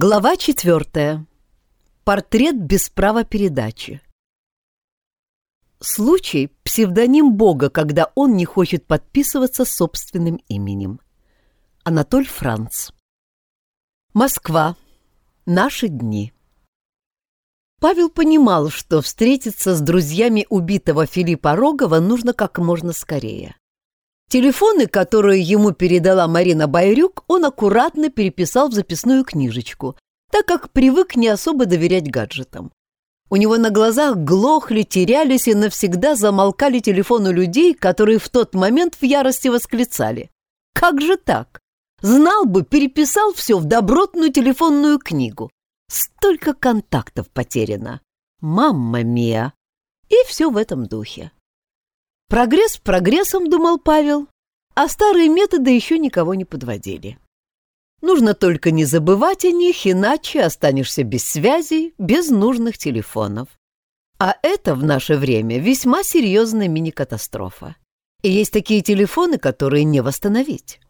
Глава четвертая. Портрет без права передачи. Случай — псевдоним Бога, когда он не хочет подписываться собственным именем. Анатоль Франц. Москва. Наши дни. Павел понимал, что встретиться с друзьями убитого Филиппа Рогова нужно как можно скорее. Телефоны, которые ему передала Марина Байрюк, он аккуратно переписал в записную книжечку, так как привык не особо доверять гаджетам. У него на глазах глохли, терялись и навсегда замолкали телефоны людей, которые в тот момент в ярости восклицали. «Как же так? Знал бы, переписал все в добротную телефонную книгу. Столько контактов потеряно. Мамма мия!» И все в этом духе. Прогресс прогрессом, думал Павел, а старые методы еще никого не подводили. Нужно только не забывать о них, иначе останешься без связи, без нужных телефонов. А это в наше время весьма серьезная мини-катастрофа. И есть такие телефоны, которые не восстановить.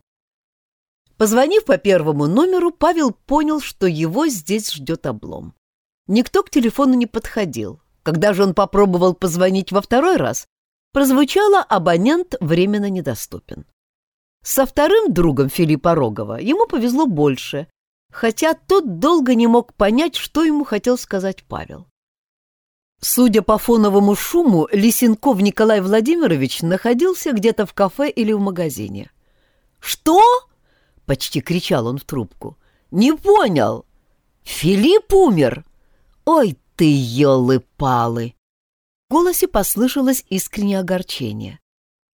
Позвонив по первому номеру, Павел понял, что его здесь ждет облом. Никто к телефону не подходил. Когда же он попробовал позвонить во второй раз, прозвучало «абонент временно недоступен». Со вторым другом Филиппа Рогова ему повезло больше, хотя тот долго не мог понять, что ему хотел сказать Павел. Судя по фоновому шуму, Лисенков Николай Владимирович находился где-то в кафе или в магазине. «Что?» — почти кричал он в трубку. «Не понял! Филипп умер! Ой ты, елы-палы!» В голосе послышалось искреннее огорчение.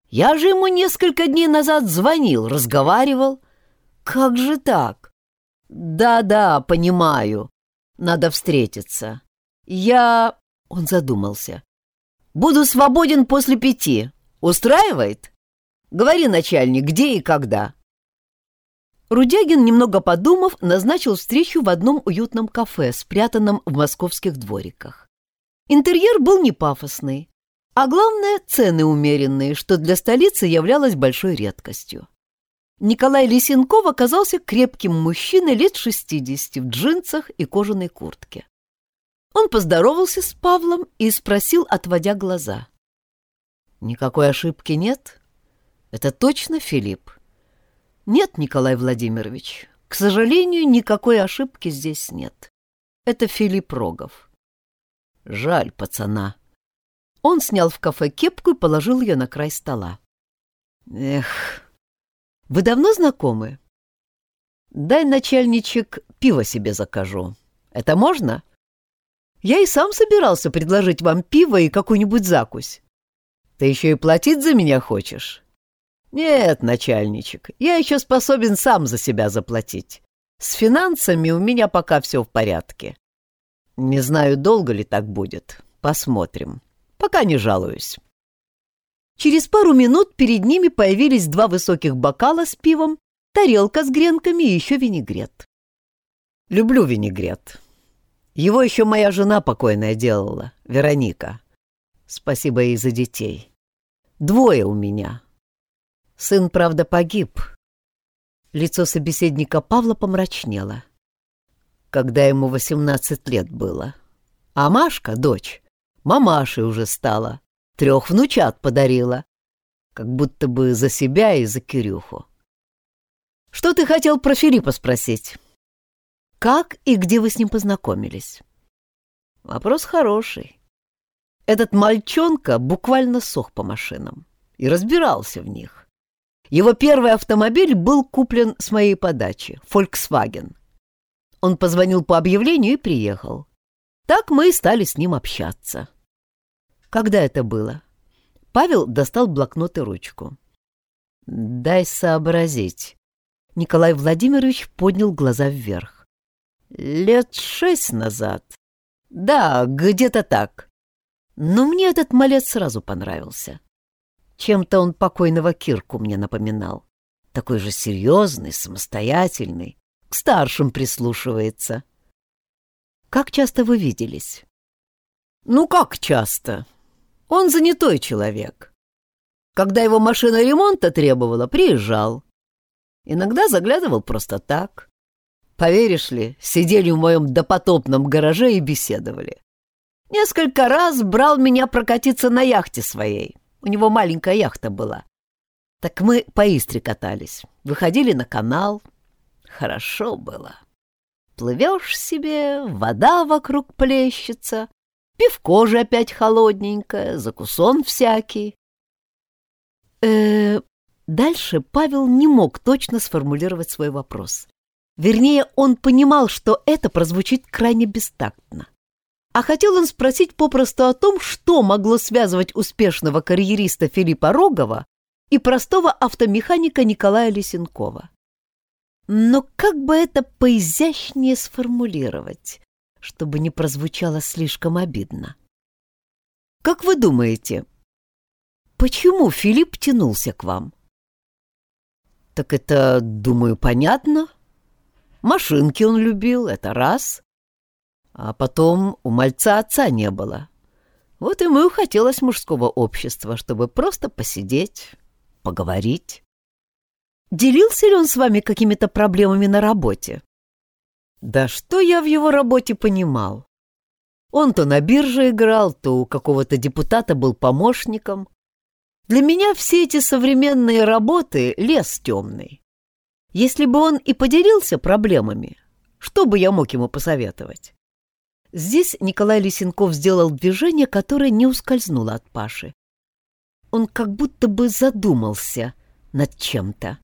«Я же ему несколько дней назад звонил, разговаривал. Как же так?» «Да-да, понимаю. Надо встретиться. Я...» Он задумался. «Буду свободен после пяти. Устраивает? Говори, начальник, где и когда?» Рудягин, немного подумав, назначил встречу в одном уютном кафе, спрятанном в московских двориках. Интерьер был не пафосный, а главное, цены умеренные, что для столицы являлось большой редкостью. Николай Лисенков оказался крепким мужчиной лет 60 в джинсах и кожаной куртке. Он поздоровался с Павлом и спросил, отводя глаза. «Никакой ошибки нет? Это точно Филипп?» «Нет, Николай Владимирович, к сожалению, никакой ошибки здесь нет. Это Филипп Рогов. Жаль пацана. Он снял в кафе кепку и положил ее на край стола. Эх, вы давно знакомы? Дай, начальничек, пиво себе закажу. Это можно? Я и сам собирался предложить вам пиво и какую-нибудь закусь. Ты еще и платить за меня хочешь? Нет, начальничек, я еще способен сам за себя заплатить. С финансами у меня пока все в порядке. Не знаю, долго ли так будет. Посмотрим. Пока не жалуюсь. Через пару минут перед ними появились два высоких бокала с пивом, тарелка с гренками и еще винегрет. Люблю винегрет. Его еще моя жена покойная делала, Вероника. Спасибо ей за детей. Двое у меня. Сын, правда, погиб. Лицо собеседника Павла помрачнело когда ему восемнадцать лет было. А Машка, дочь, мамашей уже стала, трех внучат подарила, как будто бы за себя и за Кирюху. Что ты хотел про Филиппа спросить? Как и где вы с ним познакомились? Вопрос хороший. Этот мальчонка буквально сох по машинам и разбирался в них. Его первый автомобиль был куплен с моей подачи — Volkswagen. Он позвонил по объявлению и приехал. Так мы и стали с ним общаться. Когда это было? Павел достал блокнот и ручку. «Дай сообразить». Николай Владимирович поднял глаза вверх. «Лет шесть назад. Да, где-то так. Но мне этот малец сразу понравился. Чем-то он покойного Кирку мне напоминал. Такой же серьезный, самостоятельный старшим прислушивается. Как часто вы виделись? Ну, как часто? Он занятой человек. Когда его машина ремонта требовала, приезжал. Иногда заглядывал просто так. Поверишь ли, сидели в моем допотопном гараже и беседовали. Несколько раз брал меня прокатиться на яхте своей. У него маленькая яхта была. Так мы по Истре катались, выходили на канал. Хорошо было. Плывешь себе, вода вокруг плещется, пивко же опять холодненькое, закусон всякий. Э, -э Дальше Павел не мог точно сформулировать свой вопрос. Вернее, он понимал, что это прозвучит крайне бестактно. А хотел он спросить попросту о том, что могло связывать успешного карьериста Филиппа Рогова и простого автомеханика Николая Лисенкова. Но как бы это поизящнее сформулировать, чтобы не прозвучало слишком обидно? Как вы думаете, почему Филипп тянулся к вам? Так это, думаю, понятно. Машинки он любил, это раз. А потом у мальца отца не было. Вот ему и хотелось мужского общества, чтобы просто посидеть, поговорить. Делился ли он с вами какими-то проблемами на работе? Да что я в его работе понимал? Он то на бирже играл, то у какого-то депутата был помощником. Для меня все эти современные работы — лес темный. Если бы он и поделился проблемами, что бы я мог ему посоветовать? Здесь Николай Лисенков сделал движение, которое не ускользнуло от Паши. Он как будто бы задумался над чем-то.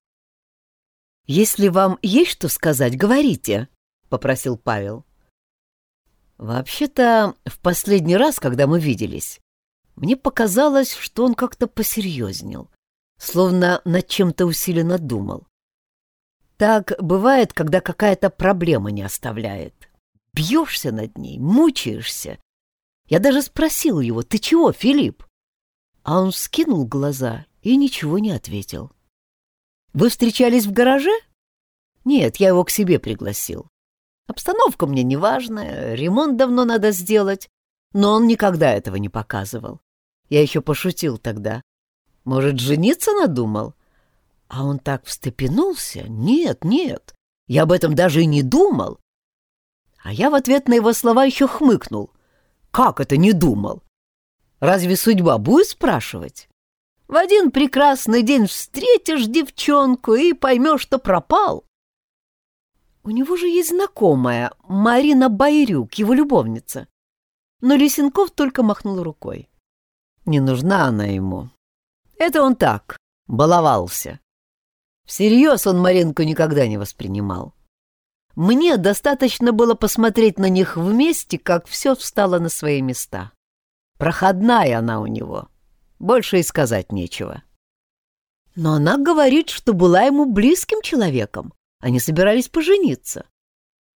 «Если вам есть что сказать, говорите», — попросил Павел. «Вообще-то, в последний раз, когда мы виделись, мне показалось, что он как-то посерьезнел, словно над чем-то усиленно думал. Так бывает, когда какая-то проблема не оставляет. Бьешься над ней, мучаешься. Я даже спросил его, ты чего, Филипп? А он скинул глаза и ничего не ответил. Вы встречались в гараже? Нет, я его к себе пригласил. Обстановка мне не важная, ремонт давно надо сделать, но он никогда этого не показывал. Я еще пошутил тогда. Может, жениться надумал? А он так встрепенулся. Нет, нет, я об этом даже и не думал. А я в ответ на его слова еще хмыкнул. Как это не думал? Разве судьба будет спрашивать? В один прекрасный день встретишь девчонку и поймешь, что пропал. У него же есть знакомая, Марина Байрюк, его любовница. Но Лисенков только махнул рукой. Не нужна она ему. Это он так, баловался. Всерьез он Маринку никогда не воспринимал. Мне достаточно было посмотреть на них вместе, как все встало на свои места. Проходная она у него. Больше и сказать нечего. Но она говорит, что была ему близким человеком. Они собирались пожениться.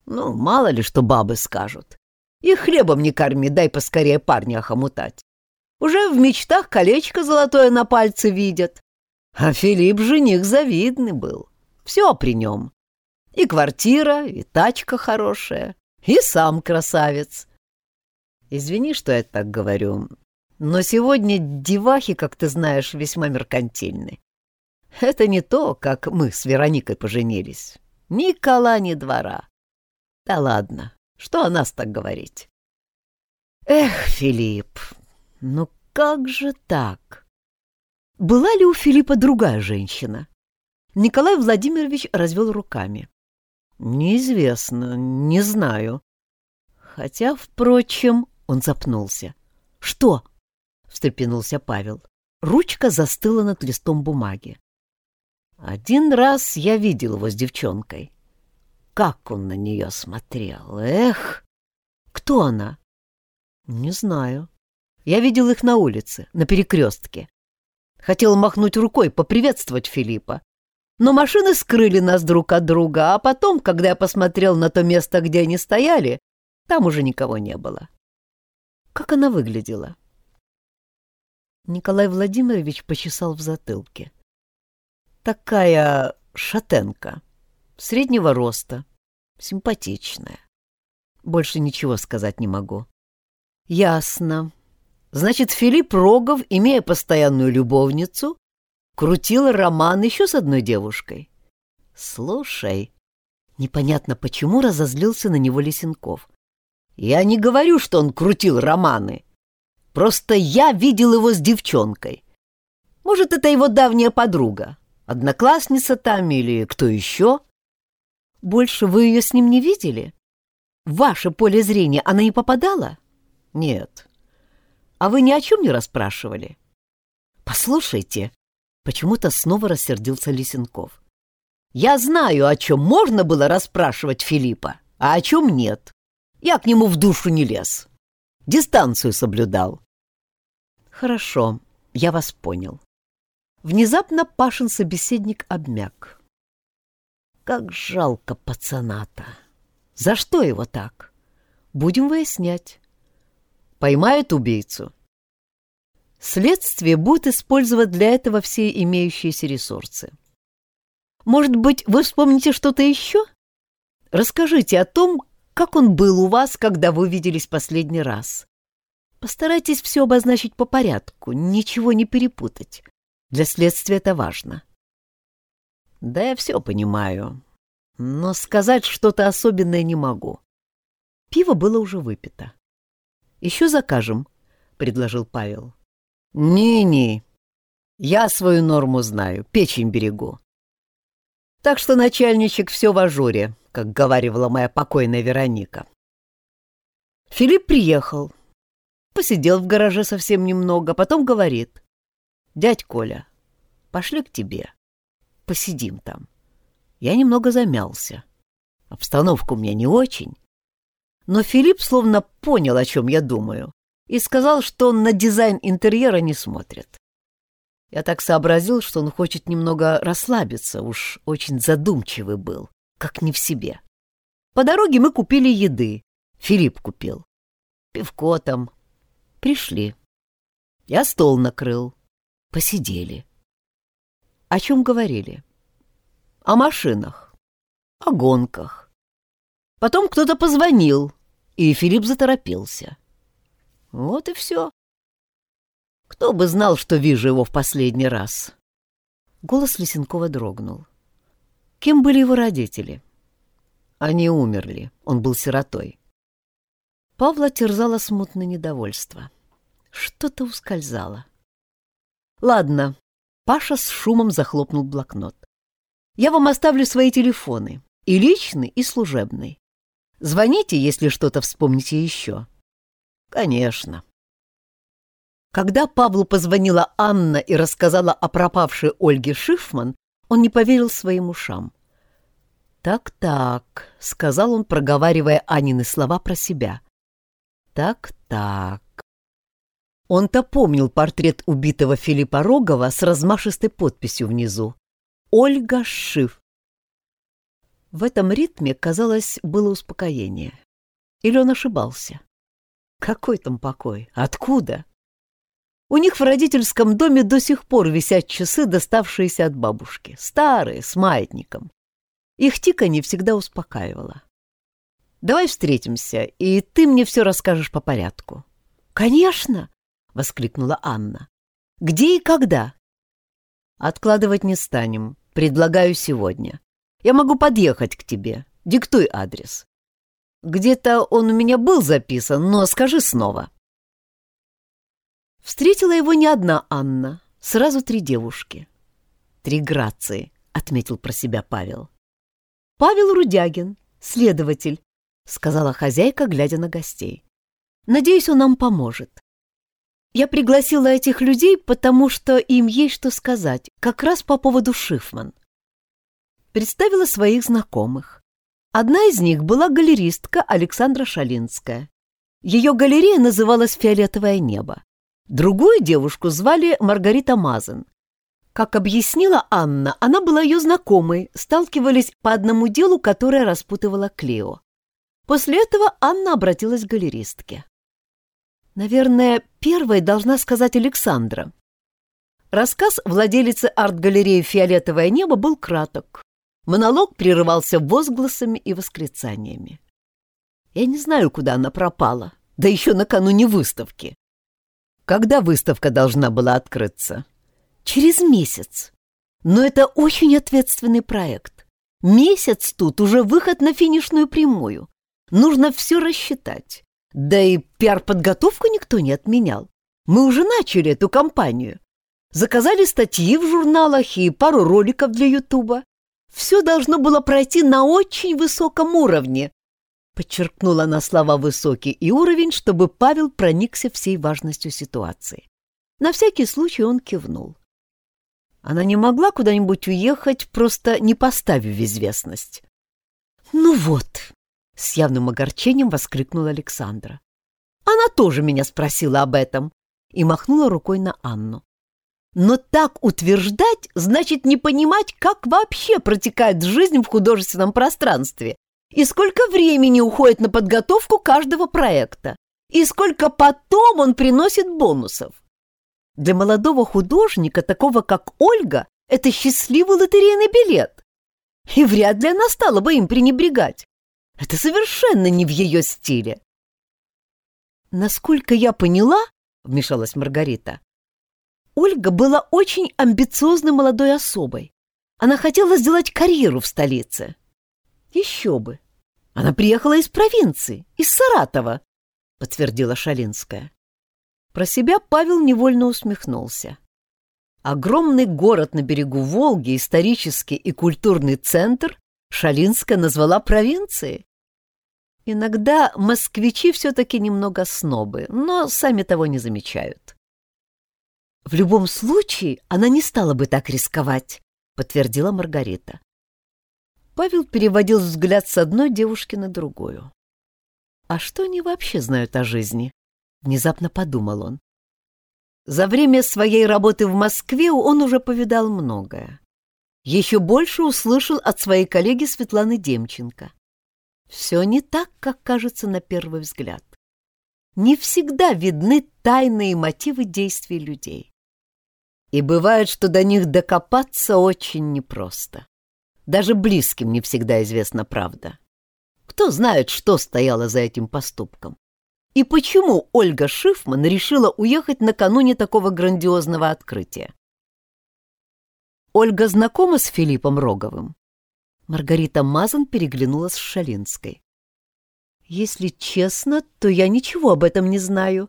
Ну, мало ли, что бабы скажут. И хлебом не корми, дай поскорее парня охомутать. Уже в мечтах колечко золотое на пальце видят. А Филипп жених завидный был. Все при нем. И квартира, и тачка хорошая, и сам красавец. Извини, что я так говорю, но сегодня девахи, как ты знаешь, весьма меркантильны. Это не то, как мы с Вероникой поженились. Ни кола, ни двора. Да ладно, что о нас так говорить? Эх, Филипп, ну как же так? Была ли у Филиппа другая женщина? Николай Владимирович развел руками. Неизвестно, не знаю. Хотя, впрочем, он запнулся. Что? Встрепенулся Павел. Ручка застыла над листом бумаги. Один раз я видел его с девчонкой. Как он на нее смотрел! Эх! Кто она? Не знаю. Я видел их на улице, на перекрестке. Хотел махнуть рукой, поприветствовать Филиппа. Но машины скрыли нас друг от друга, а потом, когда я посмотрел на то место, где они стояли, там уже никого не было. Как она выглядела? Николай Владимирович почесал в затылке. Такая шатенка, среднего роста, симпатичная. Больше ничего сказать не могу. Ясно. Значит, Филипп Рогов, имея постоянную любовницу, крутил роман еще с одной девушкой. Слушай, Непонятно почему разозлился на него Лисенков. Я не говорю, что он крутил романы. Просто я видел его с девчонкой. Может, это его давняя подруга, одноклассница там или кто еще? Больше вы ее с ним не видели? В ваше поле зрения она не попадала? Нет. А вы ни о чем не расспрашивали? Послушайте, почему-то снова рассердился Лисенков. Я знаю, о чем можно было расспрашивать Филиппа, а о чем нет. Я к нему в душу не лез. Дистанцию соблюдал. Хорошо, я вас понял. Внезапно Пашин собеседник обмяк. Как жалко пацаната. За что его так? Будем выяснять. Поймают убийцу. Следствие будет использовать для этого все имеющиеся ресурсы. Может быть, вы вспомните что-то еще? Расскажите о том, как он был у вас, когда вы виделись последний раз. Постарайтесь все обозначить по порядку, ничего не перепутать. Для следствия это важно. Да я все понимаю, но сказать что-то особенное не могу. Пиво было уже выпито. Еще закажем, — предложил Павел. Не-не, я свою норму знаю, печень берегу. Так что начальничек все в ажуре, как говаривала моя покойная Вероника. Филипп приехал. Посидел в гараже совсем немного, потом говорит. «Дядь Коля, пошли к тебе. Посидим там». Я немного замялся. Обстановка у меня не очень. Но Филипп словно понял, о чем я думаю, и сказал, что он на дизайн интерьера не смотрит. Я так сообразил, что он хочет немного расслабиться, уж очень задумчивый был, как не в себе. По дороге мы купили еды. Филипп купил. Пивко там. Пришли. Я стол накрыл. Посидели. О чем говорили? О машинах. О гонках. Потом кто-то позвонил, и Филипп заторопился. Вот и все. Кто бы знал, что вижу его в последний раз. Голос Лисенкова дрогнул. Кем были его родители? Они умерли. Он был сиротой. Павла терзало смутное недовольство. Что-то ускользало. Ладно. Паша с шумом захлопнул блокнот. Я вам оставлю свои телефоны. И личный, и служебный. Звоните, если что-то вспомните еще. Конечно. Когда Павлу позвонила Анна и рассказала о пропавшей Ольге Шифман, он не поверил своим ушам. «Так-так», — сказал он, проговаривая Анины слова про себя. «Так-так». Он-то помнил портрет убитого Филиппа Рогова с размашистой подписью внизу. «Ольга Шиф». В этом ритме, казалось, было успокоение. Или он ошибался? Какой там покой? Откуда? У них в родительском доме до сих пор висят часы, доставшиеся от бабушки, старые, с маятником. Их тиканье всегда успокаивало. «Давай встретимся, и ты мне все расскажешь по порядку». «Конечно!» — воскликнула Анна. «Где и когда?» «Откладывать не станем. Предлагаю сегодня. Я могу подъехать к тебе. Диктуй адрес». «Где-то он у меня был записан, но скажи снова». Встретила его не одна Анна, сразу три девушки. «Три грации», — отметил про себя Павел. «Павел Рудягин, следователь», — сказала хозяйка, глядя на гостей. «Надеюсь, он нам поможет. Я пригласила этих людей, потому что им есть что сказать, как раз по поводу Шифман. Представила своих знакомых. Одна из них была галеристка Александра Шалинская. Ее галерея называлась «Фиолетовое небо». Другую девушку звали Маргарита Мазен. Как объяснила Анна, она была ее знакомой, сталкивались по одному делу, которое распутывала Клео. После этого Анна обратилась к галеристке. Наверное, первой должна сказать Александра. Рассказ владелицы арт-галереи «Фиолетовое небо» был краток. Монолог прерывался возгласами и восклицаниями. Я не знаю, куда она пропала, да еще накануне выставки. Когда выставка должна была открыться? Через месяц. Но это очень ответственный проект. Месяц тут уже выход на финишную прямую. Нужно все рассчитать. Да и пиар-подготовку никто не отменял. Мы уже начали эту кампанию. Заказали статьи в журналах и пару роликов для Ютуба. Все должно было пройти на очень высоком уровне. Подчеркнула она слова «высокий» и уровень, чтобы Павел проникся всей важностью ситуации. На всякий случай он кивнул. Она не могла куда-нибудь уехать, просто не поставив известность. «Ну вот!» — с явным огорчением воскликнула Александра. «Она тоже меня спросила об этом» и махнула рукой на Анну. Но так утверждать значит не понимать, как вообще протекает жизнь в художественном пространстве и сколько времени уходит на подготовку каждого проекта, и сколько потом он приносит бонусов. Для молодого художника, такого как Ольга, это счастливый лотерейный билет. И вряд ли она стала бы им пренебрегать. Это совершенно не в ее стиле. Насколько я поняла, — вмешалась Маргарита, Ольга была очень амбициозной молодой особой. Она хотела сделать карьеру в столице. Еще бы. Она приехала из провинции, из Саратова, подтвердила Шалинская. Про себя Павел невольно усмехнулся. Огромный город на берегу Волги, исторический и культурный центр, Шалинская назвала провинцией. Иногда москвичи все-таки немного снобы, но сами того не замечают. В любом случае, она не стала бы так рисковать, подтвердила Маргарита. Павел переводил взгляд с одной девушки на другую. А что они вообще знают о жизни? Внезапно подумал он. За время своей работы в Москве он уже повидал многое. Еще больше услышал от своей коллеги Светланы Демченко. Все не так, как кажется на первый взгляд. Не всегда видны тайные мотивы действий людей. И бывает, что до них докопаться очень непросто. Даже близким не всегда известна правда. Кто знает, что стояло за этим поступком? И почему Ольга Шифман решила уехать накануне такого грандиозного открытия? Ольга знакома с Филиппом Роговым? Маргарита Мазан переглянулась с Шалинской. Если честно, то я ничего об этом не знаю.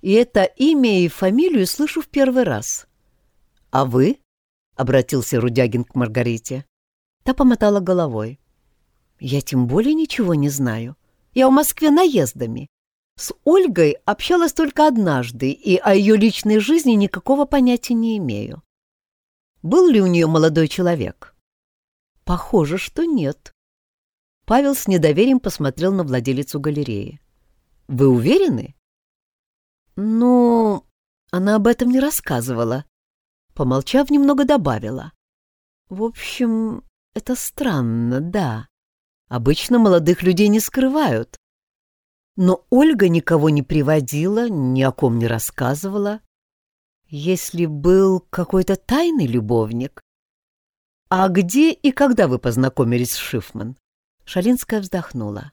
И это имя и фамилию слышу в первый раз. «А вы?» — обратился Рудягин к Маргарите. Та помотала головой. «Я тем более ничего не знаю. Я в Москве наездами. С Ольгой общалась только однажды, и о ее личной жизни никакого понятия не имею. Был ли у нее молодой человек?» «Похоже, что нет». Павел с недоверием посмотрел на владелицу галереи. «Вы уверены?» «Ну, она об этом не рассказывала», Помолчав, немного добавила. В общем, это странно, да. Обычно молодых людей не скрывают. Но Ольга никого не приводила, ни о ком не рассказывала. Если был какой-то тайный любовник. А где и когда вы познакомились с Шифман? Шалинская вздохнула.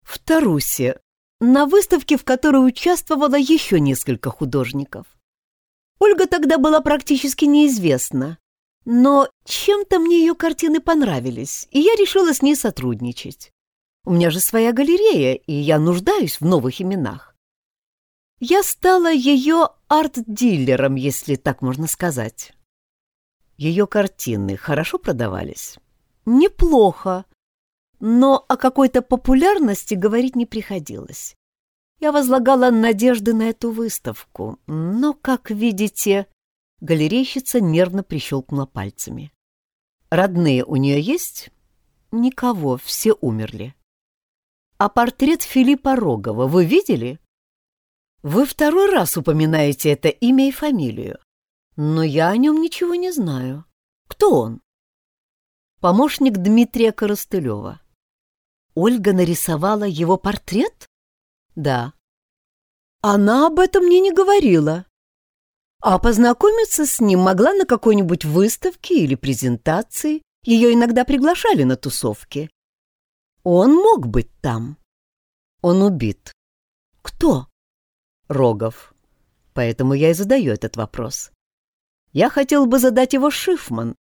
В Тарусе, на выставке, в которой участвовало еще несколько художников. Ольга тогда была практически неизвестна, но чем-то мне ее картины понравились, и я решила с ней сотрудничать. У меня же своя галерея, и я нуждаюсь в новых именах. Я стала ее арт-дилером, если так можно сказать. Ее картины хорошо продавались? Неплохо, но о какой-то популярности говорить не приходилось. Я возлагала надежды на эту выставку, но, как видите, галерейщица нервно прищелкнула пальцами. Родные у нее есть? Никого, все умерли. А портрет Филиппа Рогова вы видели? Вы второй раз упоминаете это имя и фамилию, но я о нем ничего не знаю. Кто он? Помощник Дмитрия Коростылева. Ольга нарисовала его портрет? Да. Она об этом мне не говорила. А познакомиться с ним могла на какой-нибудь выставке или презентации. Ее иногда приглашали на тусовки. Он мог быть там. Он убит. Кто? Рогов. Поэтому я и задаю этот вопрос. Я хотел бы задать его Шифман,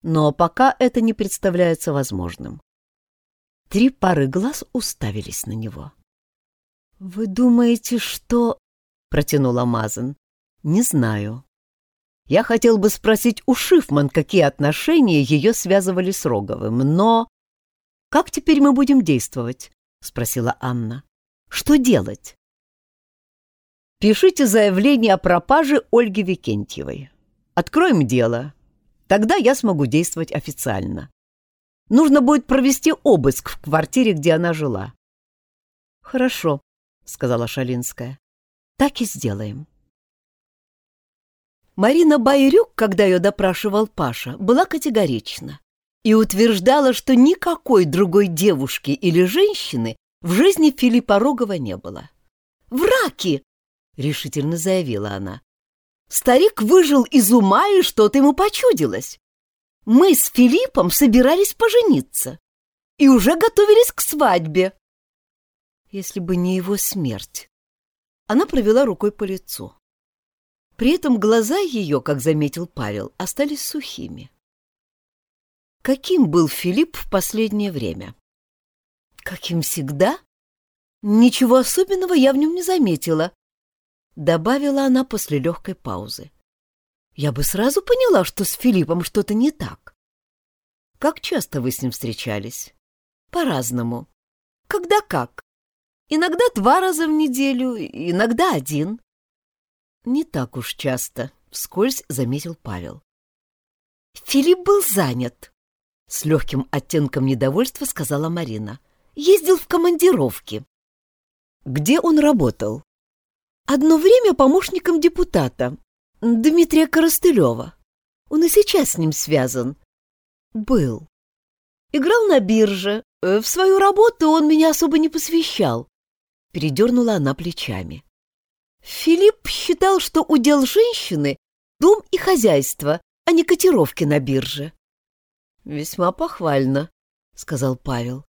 но пока это не представляется возможным. Три пары глаз уставились на него. «Вы думаете, что...» — протянула Мазан. «Не знаю. Я хотел бы спросить у Шифман, какие отношения ее связывали с Роговым, но...» «Как теперь мы будем действовать?» — спросила Анна. «Что делать?» «Пишите заявление о пропаже Ольги Викентьевой. Откроем дело. Тогда я смогу действовать официально. Нужно будет провести обыск в квартире, где она жила. Хорошо, сказала Шалинская. Так и сделаем. Марина Байрюк, когда ее допрашивал Паша, была категорична и утверждала, что никакой другой девушки или женщины в жизни Филиппа Рогова не было. «Враки!» — решительно заявила она. «Старик выжил из ума, и что-то ему почудилось. Мы с Филиппом собирались пожениться и уже готовились к свадьбе. Если бы не его смерть. Она провела рукой по лицу. При этом глаза ее, как заметил Павел, остались сухими. Каким был Филипп в последнее время? Каким всегда? Ничего особенного я в нем не заметила, добавила она после легкой паузы я бы сразу поняла, что с Филиппом что-то не так. Как часто вы с ним встречались? По-разному. Когда как? Иногда два раза в неделю, иногда один. Не так уж часто, вскользь заметил Павел. Филипп был занят, с легким оттенком недовольства сказала Марина. Ездил в командировки. Где он работал? Одно время помощником депутата, Дмитрия Коростылева. Он и сейчас с ним связан. Был. Играл на бирже. Э, в свою работу он меня особо не посвящал. Передернула она плечами. Филипп считал, что удел женщины — дом и хозяйство, а не котировки на бирже. «Весьма похвально», — сказал Павел.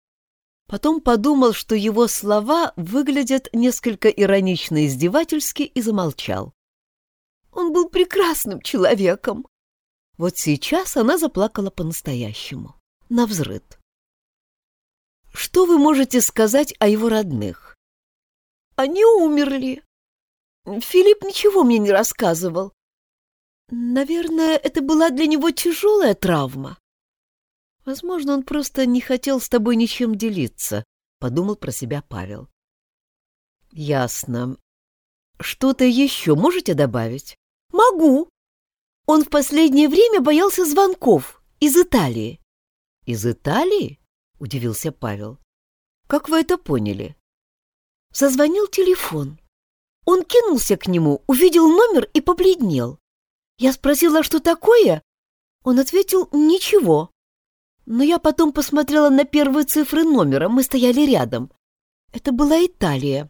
Потом подумал, что его слова выглядят несколько иронично-издевательски и замолчал. Он был прекрасным человеком. Вот сейчас она заплакала по-настоящему, на взрыд. Что вы можете сказать о его родных? Они умерли. Филипп ничего мне не рассказывал. Наверное, это была для него тяжелая травма. Возможно, он просто не хотел с тобой ничем делиться, подумал про себя Павел. Ясно. Что-то еще можете добавить? Могу. Он в последнее время боялся звонков из Италии. Из Италии? Удивился Павел. Как вы это поняли? Зазвонил телефон. Он кинулся к нему, увидел номер и побледнел. Я спросила, что такое? Он ответил «ничего». Но я потом посмотрела на первые цифры номера, мы стояли рядом. Это была Италия.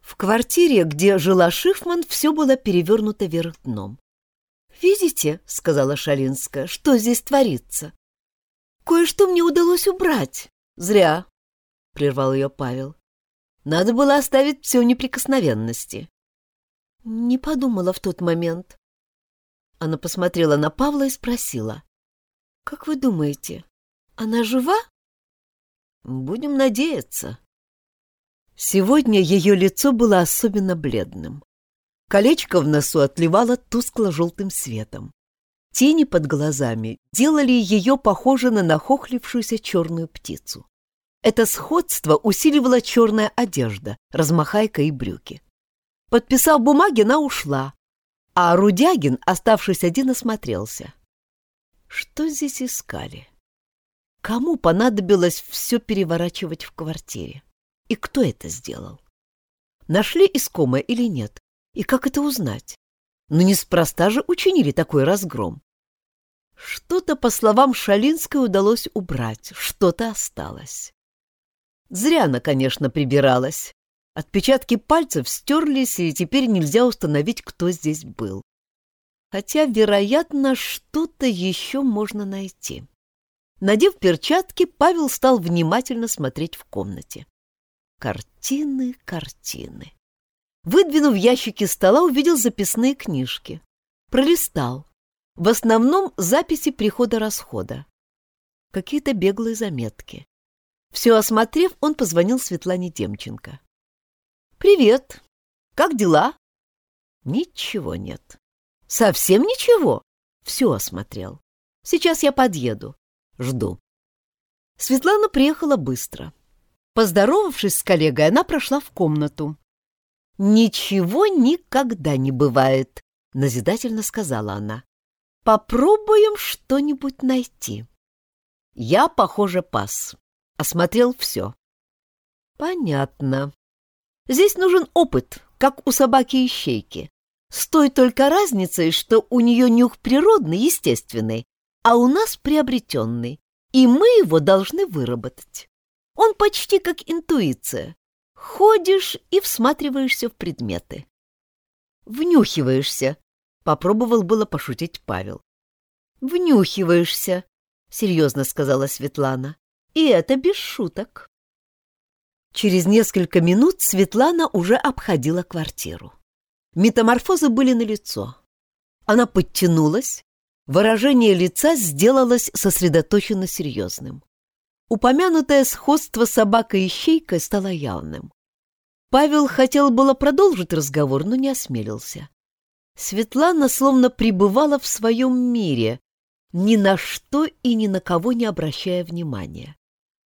В квартире, где жила Шифман, все было перевернуто вверх дном. «Видите, — сказала Шалинская, — что здесь творится? Кое-что мне удалось убрать. Зря, — прервал ее Павел. Надо было оставить все в неприкосновенности. Не подумала в тот момент. Она посмотрела на Павла и спросила. «Как вы думаете, она жива?» «Будем надеяться», Сегодня ее лицо было особенно бледным. Колечко в носу отливало тускло-желтым светом. Тени под глазами делали ее похожей на нахохлившуюся черную птицу. Это сходство усиливала черная одежда, размахайка и брюки. Подписав бумаги, она ушла, а Рудягин, оставшись один, осмотрелся. Что здесь искали? Кому понадобилось все переворачивать в квартире? И кто это сделал? Нашли искомое или нет? И как это узнать? Но ну, неспроста же учинили такой разгром. Что-то, по словам Шалинской, удалось убрать, что-то осталось. Зря она, конечно, прибиралась. Отпечатки пальцев стерлись, и теперь нельзя установить, кто здесь был. Хотя, вероятно, что-то еще можно найти. Надев перчатки, Павел стал внимательно смотреть в комнате. Картины, картины. Выдвинув ящики стола, увидел записные книжки. Пролистал. в основном записи прихода-расхода. Какие-то беглые заметки. Все осмотрев, он позвонил Светлане Демченко. «Привет. Как дела?» «Ничего нет». «Совсем ничего?» «Все осмотрел. Сейчас я подъеду. Жду». Светлана приехала быстро. Поздоровавшись с коллегой, она прошла в комнату. «Ничего никогда не бывает», — назидательно сказала она. «Попробуем что-нибудь найти». Я, похоже, пас. Осмотрел все. Понятно. Здесь нужен опыт, как у собаки-ищейки. С той только разницей, что у нее нюх природный, естественный, а у нас приобретенный, и мы его должны выработать. Он почти как интуиция. Ходишь и всматриваешься в предметы. Внюхиваешься, попробовал было пошутить Павел. Внюхиваешься, серьезно сказала Светлана. И это без шуток. Через несколько минут Светлана уже обходила квартиру. Метаморфозы были налицо. Она подтянулась, выражение лица сделалось сосредоточенно серьезным. Упомянутое сходство собака-ищейкой стало явным. Павел хотел было продолжить разговор, но не осмелился. Светлана словно пребывала в своем мире, ни на что и ни на кого не обращая внимания.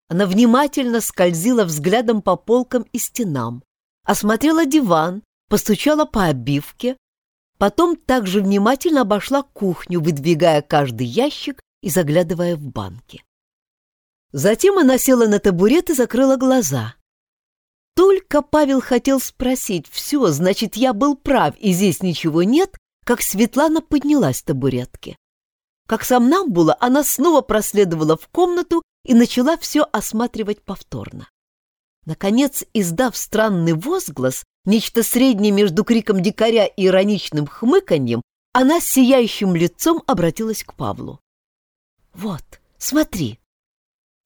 Она внимательно скользила взглядом по полкам и стенам, осмотрела диван, постучала по обивке, потом также внимательно обошла кухню, выдвигая каждый ящик и заглядывая в банки. Затем она села на табурет и закрыла глаза. Только Павел хотел спросить, все, значит, я был прав, и здесь ничего нет, как Светлана поднялась с табуретки. Как сам нам было, она снова проследовала в комнату и начала все осматривать повторно. Наконец, издав странный возглас, нечто среднее между криком дикаря и ироничным хмыканьем, она с сияющим лицом обратилась к Павлу. «Вот, смотри!»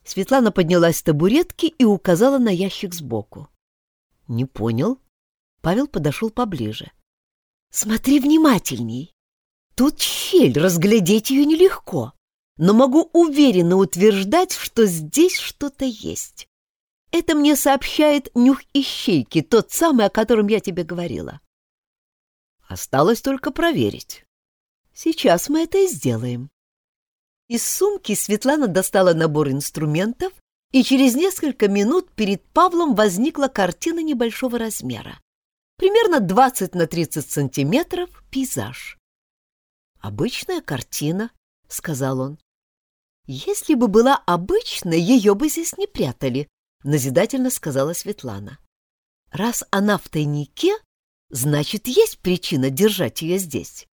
Светлана поднялась с табуретки и указала на ящик сбоку. «Не понял?» Павел подошел поближе. «Смотри внимательней. Тут щель, разглядеть ее нелегко но могу уверенно утверждать, что здесь что-то есть. Это мне сообщает нюх ищейки, тот самый, о котором я тебе говорила. Осталось только проверить. Сейчас мы это и сделаем. Из сумки Светлана достала набор инструментов, и через несколько минут перед Павлом возникла картина небольшого размера. Примерно 20 на 30 сантиметров пейзаж. «Обычная картина», — сказал он. «Если бы была обычная, ее бы здесь не прятали», — назидательно сказала Светлана. «Раз она в тайнике, значит, есть причина держать ее здесь.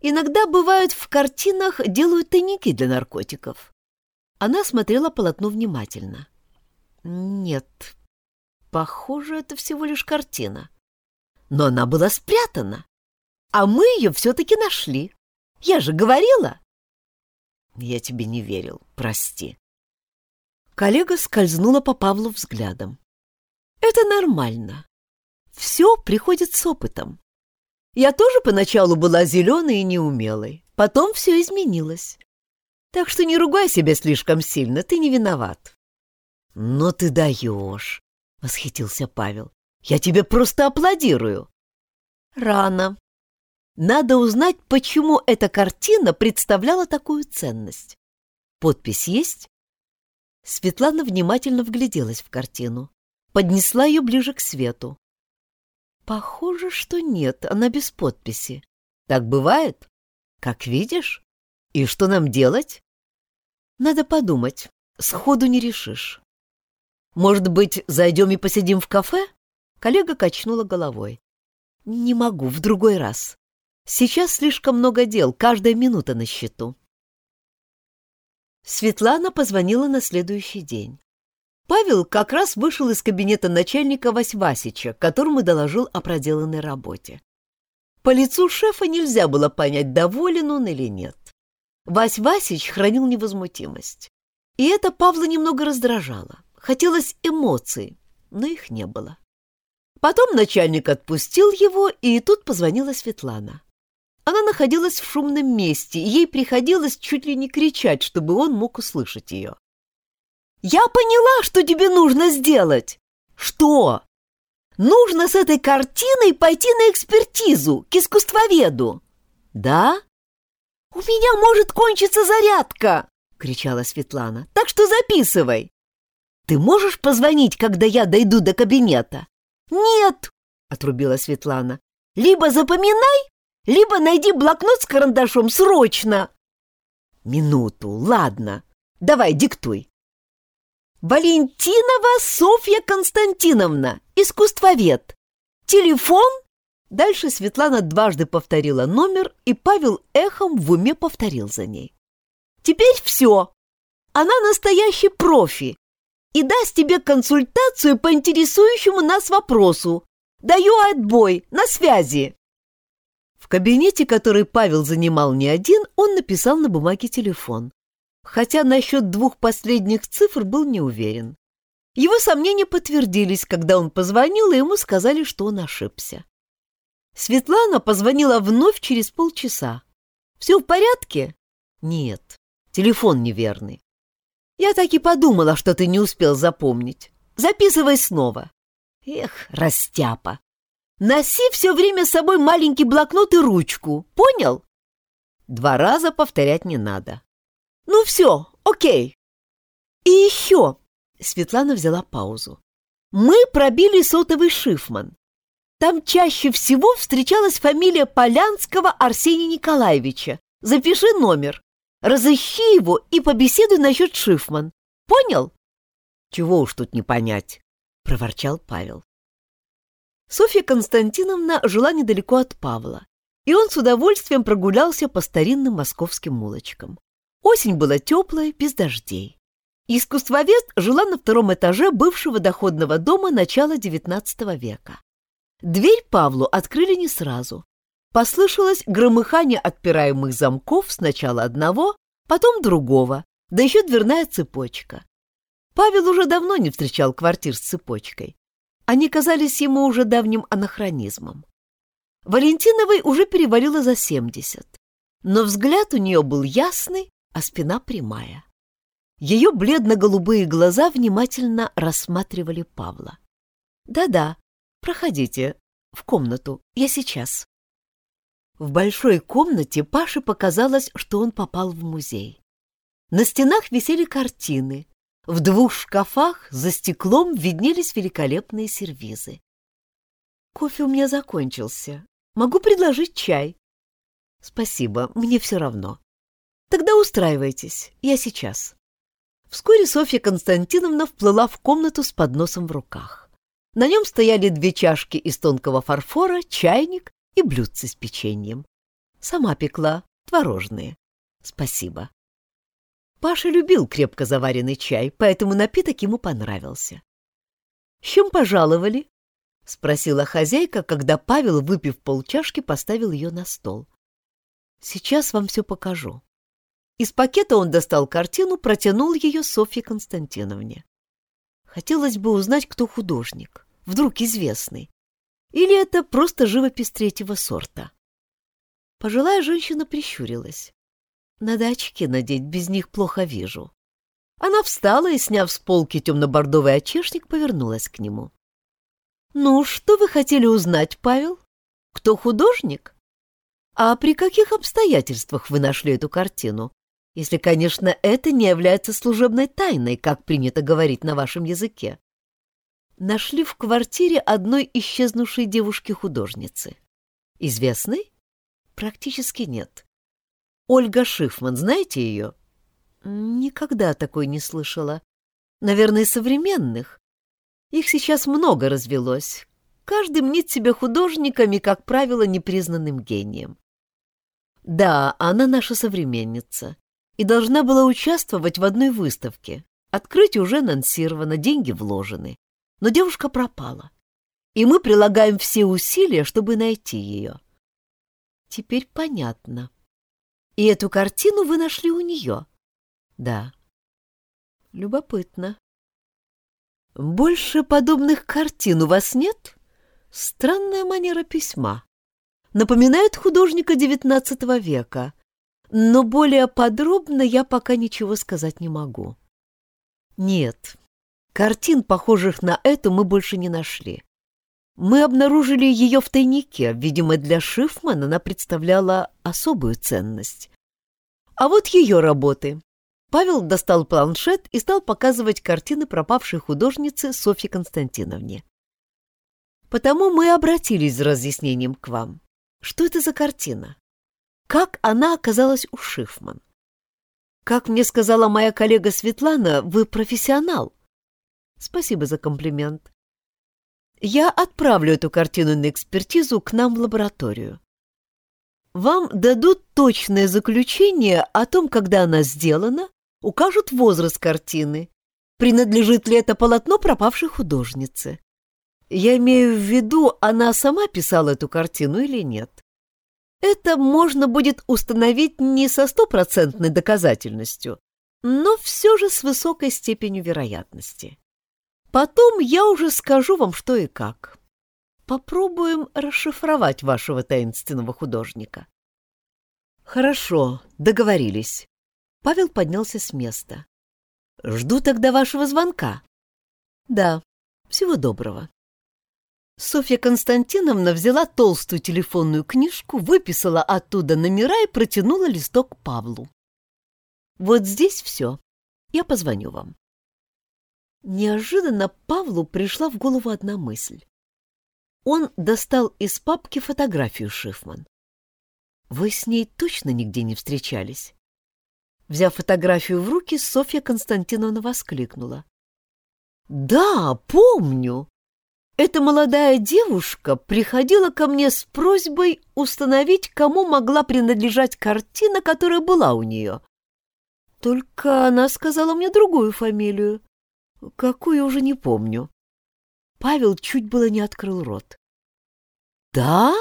Иногда бывают в картинах делают тайники для наркотиков». Она смотрела полотно внимательно. «Нет, похоже, это всего лишь картина. Но она была спрятана, а мы ее все-таки нашли. Я же говорила!» Я тебе не верил, прости. Коллега скользнула по Павлу взглядом. Это нормально. Все приходит с опытом. Я тоже поначалу была зеленой и неумелой. Потом все изменилось. Так что не ругай себя слишком сильно, ты не виноват. Но ты даешь, — восхитился Павел. Я тебе просто аплодирую. Рано, надо узнать, почему эта картина представляла такую ценность. Подпись есть? Светлана внимательно вгляделась в картину, поднесла ее ближе к свету. Похоже, что нет, она без подписи. Так бывает? Как видишь? И что нам делать? Надо подумать, сходу не решишь. Может быть, зайдем и посидим в кафе? Коллега качнула головой. Не могу, в другой раз. Сейчас слишком много дел, каждая минута на счету. Светлана позвонила на следующий день. Павел как раз вышел из кабинета начальника Вась Васича, которому доложил о проделанной работе. По лицу шефа нельзя было понять, доволен он или нет. Вась Васич хранил невозмутимость. И это Павла немного раздражало. Хотелось эмоций, но их не было. Потом начальник отпустил его, и тут позвонила Светлана. Она находилась в шумном месте, и ей приходилось чуть ли не кричать, чтобы он мог услышать ее. «Я поняла, что тебе нужно сделать!» «Что?» «Нужно с этой картиной пойти на экспертизу, к искусствоведу!» «Да?» «У меня может кончиться зарядка!» — кричала Светлана. «Так что записывай!» «Ты можешь позвонить, когда я дойду до кабинета?» «Нет!» — отрубила Светлана. «Либо запоминай, либо найди блокнот с карандашом срочно!» «Минуту, ладно. Давай, диктуй!» «Валентинова Софья Константиновна, искусствовед. Телефон?» Дальше Светлана дважды повторила номер, и Павел эхом в уме повторил за ней. «Теперь все. Она настоящий профи и даст тебе консультацию по интересующему нас вопросу. Даю отбой, на связи!» В кабинете, который Павел занимал не один, он написал на бумаге телефон хотя насчет двух последних цифр был не уверен. Его сомнения подтвердились, когда он позвонил, и ему сказали, что он ошибся. Светлана позвонила вновь через полчаса. «Все в порядке?» «Нет, телефон неверный». «Я так и подумала, что ты не успел запомнить. Записывай снова». «Эх, растяпа! Носи все время с собой маленький блокнот и ручку, понял?» Два раза повторять не надо. Ну все, окей. И еще, Светлана взяла паузу. Мы пробили сотовый Шифман. Там чаще всего встречалась фамилия Полянского Арсения Николаевича. Запиши номер. Разыщи его и побеседуй насчет Шифман. Понял? Чего уж тут не понять, проворчал Павел. Софья Константиновна жила недалеко от Павла, и он с удовольствием прогулялся по старинным московским улочкам. Осень была теплая, без дождей. Искусствовед жила на втором этаже бывшего доходного дома начала XIX века. Дверь Павлу открыли не сразу. Послышалось громыхание отпираемых замков сначала одного, потом другого, да еще дверная цепочка. Павел уже давно не встречал квартир с цепочкой. Они казались ему уже давним анахронизмом. Валентиновой уже перевалило за семьдесят, но взгляд у нее был ясный а спина прямая. Ее бледно-голубые глаза внимательно рассматривали Павла. «Да-да, проходите, в комнату, я сейчас». В большой комнате Паше показалось, что он попал в музей. На стенах висели картины, в двух шкафах за стеклом виднелись великолепные сервизы. «Кофе у меня закончился. Могу предложить чай?» «Спасибо, мне все равно. Тогда устраивайтесь, я сейчас. Вскоре Софья Константиновна вплыла в комнату с подносом в руках. На нем стояли две чашки из тонкого фарфора, чайник и блюдце с печеньем. Сама пекла, творожные. Спасибо. Паша любил крепко заваренный чай, поэтому напиток ему понравился. — чем пожаловали? — спросила хозяйка, когда Павел, выпив полчашки, поставил ее на стол. — Сейчас вам все покажу. Из пакета он достал картину, протянул ее Софье Константиновне. Хотелось бы узнать, кто художник, вдруг известный. Или это просто живопись третьего сорта. Пожилая женщина прищурилась. Надо очки надеть, без них плохо вижу. Она встала и, сняв с полки темно-бордовый очешник, повернулась к нему. «Ну, что вы хотели узнать, Павел? Кто художник? А при каких обстоятельствах вы нашли эту картину? Если, конечно, это не является служебной тайной, как принято говорить на вашем языке. Нашли в квартире одной исчезнувшей девушки-художницы. Известной? Практически нет. Ольга Шифман, знаете ее? Никогда такой не слышала. Наверное, современных. Их сейчас много развелось. Каждый мнит себя художником и, как правило, непризнанным гением. Да, она наша современница и должна была участвовать в одной выставке. Открытие уже анонсировано, деньги вложены. Но девушка пропала. И мы прилагаем все усилия, чтобы найти ее. Теперь понятно. И эту картину вы нашли у нее? Да. Любопытно. Больше подобных картин у вас нет? Странная манера письма. напоминает художника XIX века, но более подробно я пока ничего сказать не могу. Нет, картин, похожих на эту, мы больше не нашли. Мы обнаружили ее в тайнике, видимо, для Шифмана она представляла особую ценность. А вот ее работы. Павел достал планшет и стал показывать картины пропавшей художницы Софьи Константиновне. Потому мы обратились с разъяснением к вам. Что это за картина? Как она оказалась у Шифман? Как мне сказала моя коллега Светлана, вы профессионал. Спасибо за комплимент. Я отправлю эту картину на экспертизу к нам в лабораторию. Вам дадут точное заключение о том, когда она сделана, укажут возраст картины, принадлежит ли это полотно пропавшей художнице. Я имею в виду, она сама писала эту картину или нет. Это можно будет установить не со стопроцентной доказательностью, но все же с высокой степенью вероятности. Потом я уже скажу вам, что и как. Попробуем расшифровать вашего таинственного художника. Хорошо, договорились. Павел поднялся с места. Жду тогда вашего звонка. Да, всего доброго. Софья Константиновна взяла толстую телефонную книжку, выписала оттуда номера и протянула листок Павлу. «Вот здесь все. Я позвоню вам». Неожиданно Павлу пришла в голову одна мысль. Он достал из папки фотографию Шифман. «Вы с ней точно нигде не встречались?» Взяв фотографию в руки, Софья Константиновна воскликнула. «Да, помню. Эта молодая девушка приходила ко мне с просьбой установить, кому могла принадлежать картина, которая была у нее. Только она сказала мне другую фамилию. Какую уже не помню. Павел чуть было не открыл рот. «Да?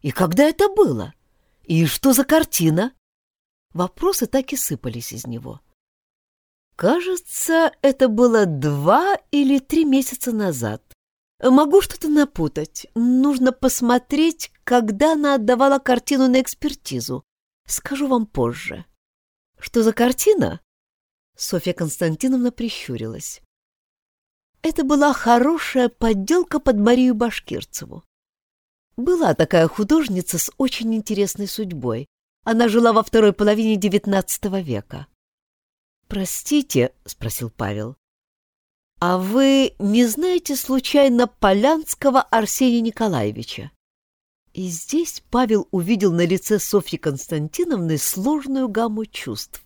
И когда это было? И что за картина?» Вопросы так и сыпались из него. Кажется, это было два или три месяца назад. Могу что-то напутать. Нужно посмотреть, когда она отдавала картину на экспертизу. Скажу вам позже. Что за картина? Софья Константиновна прищурилась. Это была хорошая подделка под Марию Башкирцеву. Была такая художница с очень интересной судьбой. Она жила во второй половине XIX века. «Простите», — спросил Павел, «А вы не знаете случайно Полянского Арсения Николаевича?» И здесь Павел увидел на лице Софьи Константиновны сложную гамму чувств,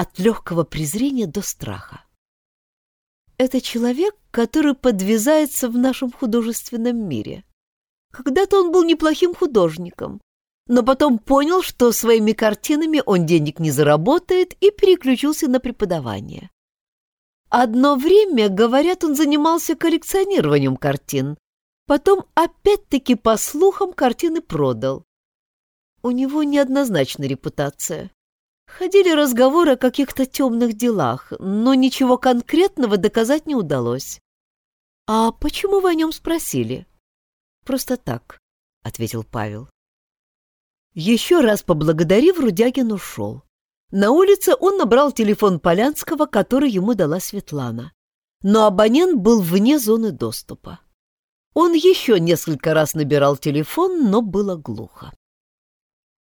от легкого презрения до страха. Это человек, который подвязается в нашем художественном мире. Когда-то он был неплохим художником, но потом понял, что своими картинами он денег не заработает и переключился на преподавание. Одно время, говорят, он занимался коллекционированием картин. Потом, опять-таки, по слухам, картины продал. У него неоднозначная репутация. Ходили разговоры о каких-то темных делах, но ничего конкретного доказать не удалось. «А почему вы о нем спросили?» «Просто так», — ответил Павел. Еще раз поблагодарив, Рудягин ушел. На улице он набрал телефон Полянского, который ему дала Светлана. Но абонент был вне зоны доступа. Он еще несколько раз набирал телефон, но было глухо.